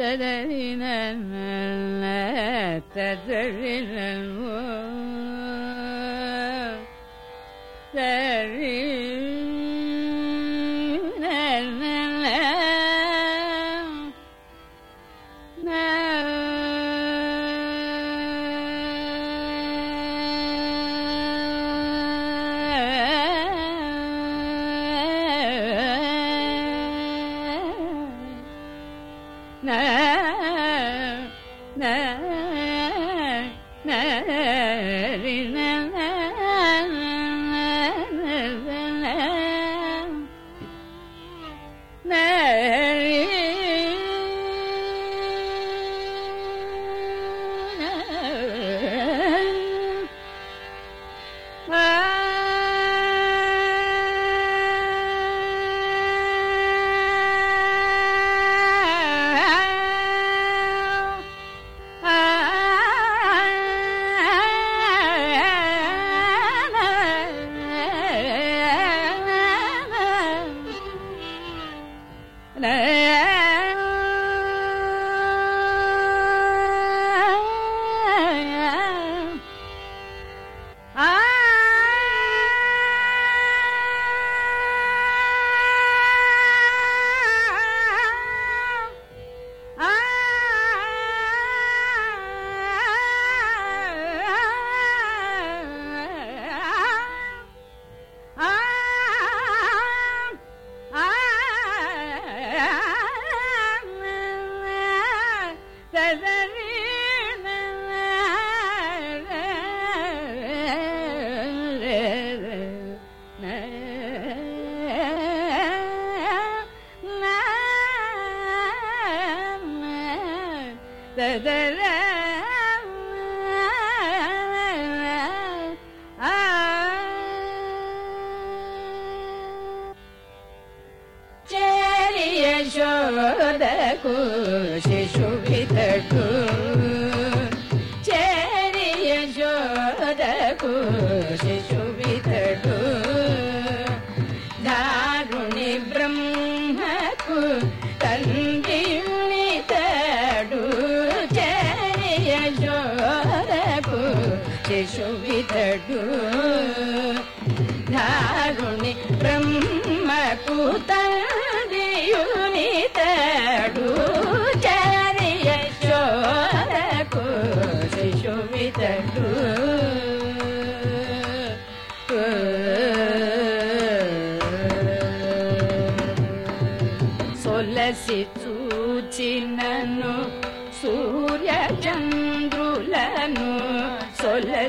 تدرين من لا تدرين الموت యశోదకు వరకు శిశువితడు. దారుణి బ్రహ్మకు తండ్రి తడు. యశోదకు శిశువితడు. దారుణి బ్రహ్మకు తండ్రియునితడు తడు.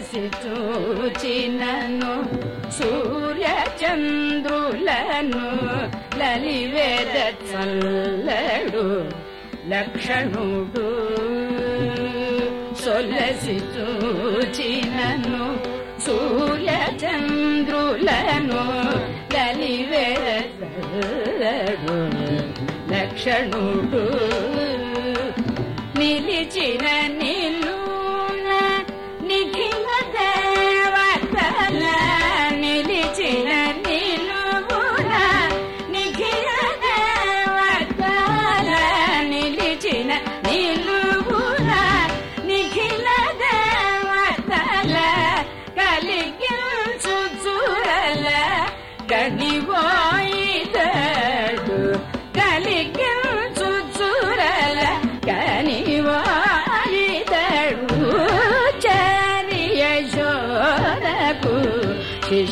సొలసి చూచినను సూర్య చంద్రులను లలివేద చల్లడు లక్షణుడు. సొలసి చూచినను సూర్య చంద్రులను లలివేద లక్షణుడు. నిలిచిన నిల్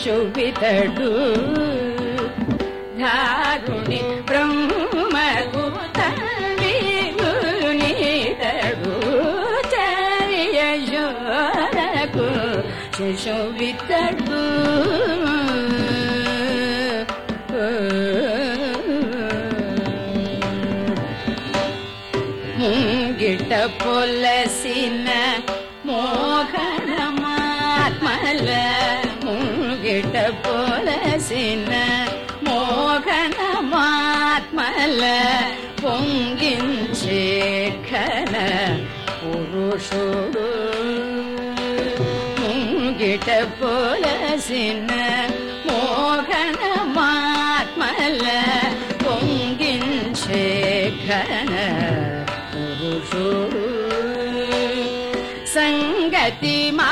శిశువితడు దారుణి బ్రహ్మకు తండ్రిగునితడు చరి యశోరకు போல சின்ன மోహనమాత్మల పొంగించే కన పురుషుడు ముంగిట పొలసిన మోహనమాత్మల పొంగించే కన పురుషుడు సంగతి మా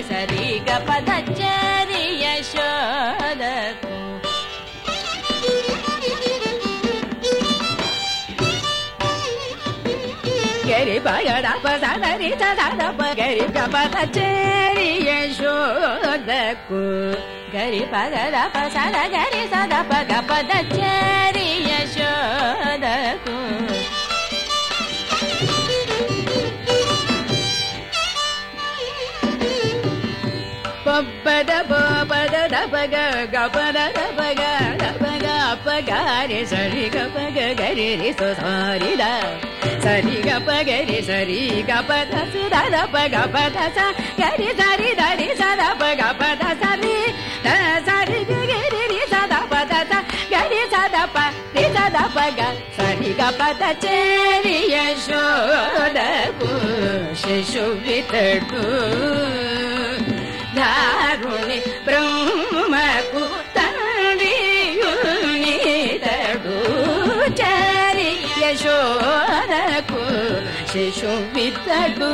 పగరి సరిగ పద చాలియ శోదకు గరి పగడ పదరి సద పగరి పద చాలియ శోదకు గరి పగడ పద గరి పద పద పగ గపద పగ పగ పగారి సరి గపగ గరి రి సారి ద సరి గపగరి సరి గపద సుద పగ పద స గరి సరి దరి సద పగ పద సరి ద సరి గరి రి సద పద గరి సద రి సదప గ సరి గప చేరి యశోదకు శిశు వితడు బ్రహ్మకు తండ్రియునితడు చరి యశోదకు శిశు వితడు